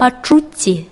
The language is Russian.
пачуцці.